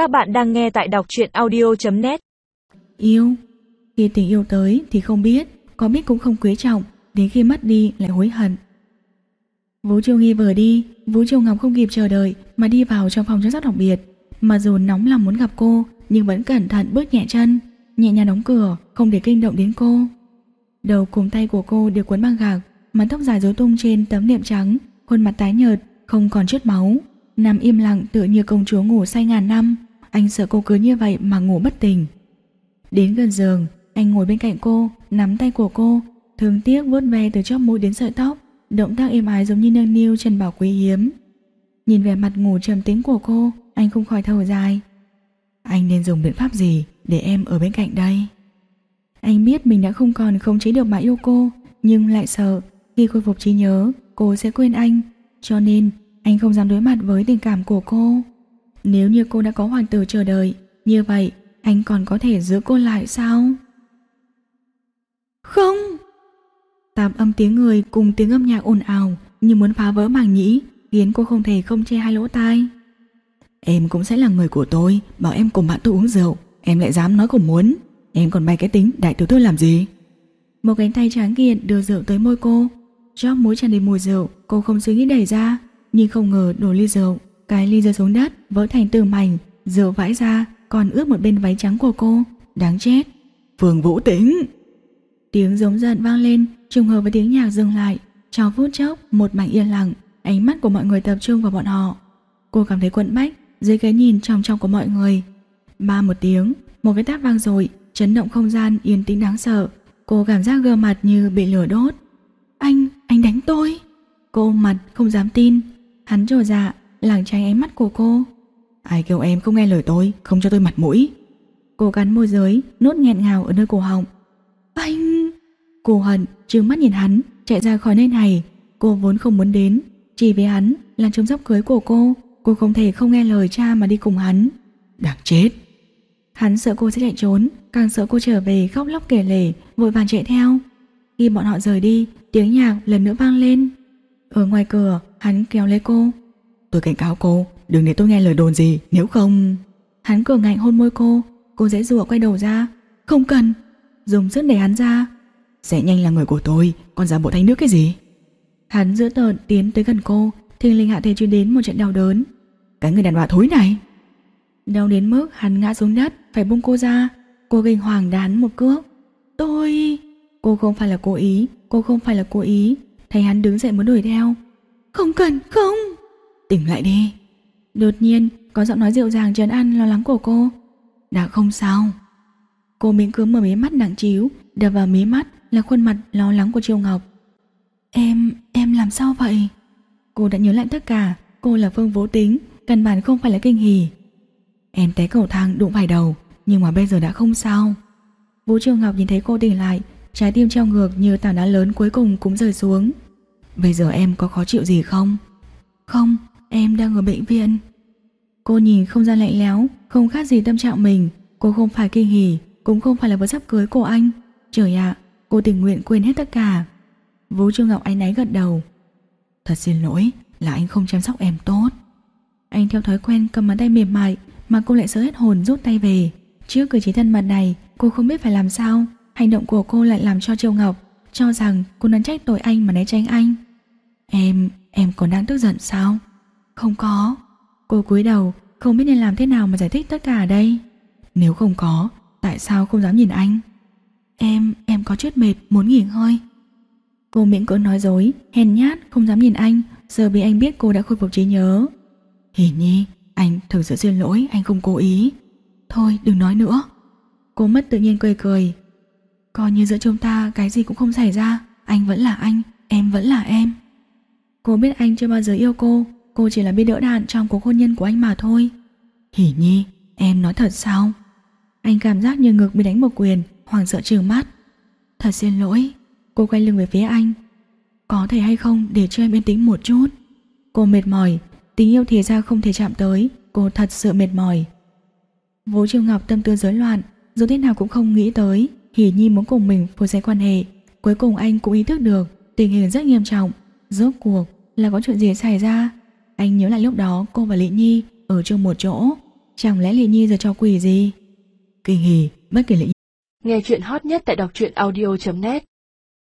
Các bạn đang nghe tại đọc truyện audio.net Yêu, Khi tình yêu tới thì không biết, Có biết cũng không quý trọng, Đến khi mất đi lại hối hận. Vũ Triều Nghi vừa đi, Vũ Triều Ngọc không kịp chờ đợi Mà đi vào trong phòng chăm sóc đặc biệt. Mà dù nóng lòng muốn gặp cô, Nhưng vẫn cẩn thận bước nhẹ chân, Nhẹ nhàng đóng cửa, Không để kinh động đến cô. Đầu cùng tay của cô đều cuốn băng gạc, Mái tóc dài rối tung trên tấm niệm trắng, Khuôn mặt tái nhợt, Không còn chút máu. Nằm im lặng tựa như công chúa ngủ say ngàn năm. Anh sợ cô cứ như vậy mà ngủ bất tỉnh. Đến gần giường, Anh ngồi bên cạnh cô, Nắm tay của cô, Thương tiếc vuốt ve từ chóp mũi đến sợi tóc, Động tác êm ái giống như nâng niu trần bảo quý hiếm. Nhìn vẻ mặt ngủ trầm tính của cô, Anh không khỏi thở dài. Anh nên dùng biện pháp gì Để em ở bên cạnh đây? Anh biết mình đã không còn khống chế được mà yêu cô, Nhưng lại sợ Khi khôi phục trí nhớ, Cô sẽ quên anh. Cho nên, anh không dám đối mặt với tình cảm của cô. Nếu như cô đã có hoàng tử chờ đợi Như vậy Anh còn có thể giữ cô lại sao? Không! Tạp âm tiếng người cùng tiếng âm nhạc ồn ào Như muốn phá vỡ màng nhĩ Khiến cô không thể không che hai lỗ tai. Em cũng sẽ là người của tôi Bảo em cùng bạn tôi uống rượu Em lại dám nói không muốn. Em còn bày cái tính đại tiểu thư làm gì? Một cánh tay tráng kiện đưa rượu tới môi cô. Chóp mũi tràn đầy mùi rượu Cô không suy nghĩ đẩy ra Nhưng không ngờ đổ ly rượu Cái ly rơi xuống đất vỡ thành từng mảnh Rượu vãi ra còn ướt một bên váy trắng của cô. Đáng chết. Phương Vũ Tĩnh. Tiếng giống giận vang lên Trùng hợp với tiếng nhạc dừng lại. Trong phút chốc một mảnh yên lặng Ánh mắt của mọi người tập trung vào bọn họ. Cô cảm thấy quận bách dưới cái nhìn trong trong của mọi người. Ba một tiếng Một cái tát vang rồi Chấn động không gian yên tĩnh đáng sợ. Cô cảm giác gương mặt như bị lửa đốt. Anh, anh đánh tôi! Cô mặt không dám tin. Hắn trồ dạ, lảng tránh ánh mắt của cô. Ai kêu em không nghe lời tôi Không cho tôi mặt mũi. Cô cắn môi dưới, nốt nghẹn ngào ở nơi cổ họng. Anh! Cô hận, trừng mắt nhìn hắn Chạy ra khỏi nơi này. Cô vốn không muốn đến. Chỉ vì hắn là trông sắp cưới của cô Cô không thể không nghe lời cha mà đi cùng hắn. Đáng chết! Hắn sợ cô sẽ chạy trốn Càng sợ cô trở về khóc lóc kể lể Vội vàng chạy theo. Khi bọn họ rời đi Tiếng nhạc lần nữa vang lên. Ở ngoài cửa hắn kéo lấy cô Tôi cảnh cáo cô, Đừng để tôi nghe lời đồn gì, Nếu không. Hắn cường ngạnh hôn môi cô Cô dễ dụa quay đầu ra. Không cần, Dùng sức để hắn ra. Sẽ nhanh là người của tôi Còn giả bộ thanh nước cái gì? Hắn giữa tợn tiến tới gần cô thiên linh hạ thể chuyên đến một trận đau đớn. Cái người đàn bà thối này. Đau đến mức hắn ngã xuống đất, Phải buông cô ra. Cô kinh hoàng đán một cước. Tôi, Cô không phải là cố ý, Cô không phải là cố ý. Thấy hắn đứng dậy muốn đuổi theo. Không cần, không. Tỉnh lại đi. Đột nhiên có giọng nói dịu dàng trấn an lo lắng của cô. Đã không sao. Cô miễn cưỡng mở mí mắt nặng chiếu Đập vào mí mắt là khuôn mặt lo lắng của Triều Ngọc. Em, em làm sao vậy? Cô đã nhớ lại tất cả Cô là Phương Vũ Tính Căn bản không phải là kinh hỉ Em té cầu thang đụng phải đầu Nhưng mà bây giờ đã không sao. Vũ Triều Ngọc nhìn thấy cô tỉnh lại Trái tim treo ngược như tảng đá lớn cuối cùng cũng rơi xuống. Bây giờ em có khó chịu gì không? Không, em đang ở bệnh viện. Cô nhìn không gian lạnh lẽo Không khác gì tâm trạng mình. Cô không phải kinh hỉ Cũng không phải là vợ sắp cưới của anh. Trời ạ, cô tình nguyện quên hết tất cả. Vũ trương Ngọc áy náy gật đầu. Thật xin lỗi là anh không chăm sóc em tốt. Anh theo thói quen cầm bàn tay mềm mại Mà cô lại sợ hết hồn rút tay về. Trước cử chỉ thân mật này Cô không biết phải làm sao. Hành động của cô lại làm cho Triều Ngọc Cho rằng cô đang trách tội anh mà né tránh anh. Em, em còn đang tức giận sao? Không có. Cô cúi đầu không biết nên làm thế nào mà giải thích tất cả ở đây. Nếu không có Tại sao không dám nhìn anh? Em, em có chút mệt muốn nghỉ ngơi. Cô miễn cưỡng nói dối Hèn nhát không dám nhìn anh Giờ bị anh biết cô đã khôi phục trí nhớ. Hỉ nhi Anh thực sự xin lỗi anh không cố ý. Thôi đừng nói nữa. Cô mất tự nhiên cười cười. Coi như giữa chúng ta cái gì cũng không xảy ra Anh vẫn là anh Em vẫn là em. Cô biết anh chưa bao giờ yêu cô Cô chỉ là biết đỡ đạn trong cuộc hôn nhân của anh mà thôi. Hỉ nhi. Em nói thật sao? Anh cảm giác như ngực bị đánh một quyền Hoàng sợ trừ mắt. Thật xin lỗi Cô quay lưng về phía anh. Có thể hay không để cho em yên tĩnh một chút? Cô mệt mỏi Tình yêu thì ra không thể chạm tới. Cô thật sự mệt mỏi. Vũ Triều Ngọc tâm tư rối loạn Dù thế nào cũng không nghĩ tới. Hỉ Nhi muốn cùng mình phối giải quan hệ. Cuối cùng anh cũng ý thức được Tình hình rất nghiêm trọng. Rốt cuộc là có chuyện gì xảy ra Anh nhớ lại lúc đó cô và Lý Nhi Ở chung một chỗ Chẳng lẽ Lệ Nhi giờ cho quỷ gì? Kinh hỉ, bất kể Lệ Nghe chuyện hot nhất tại đọc truyện audio.net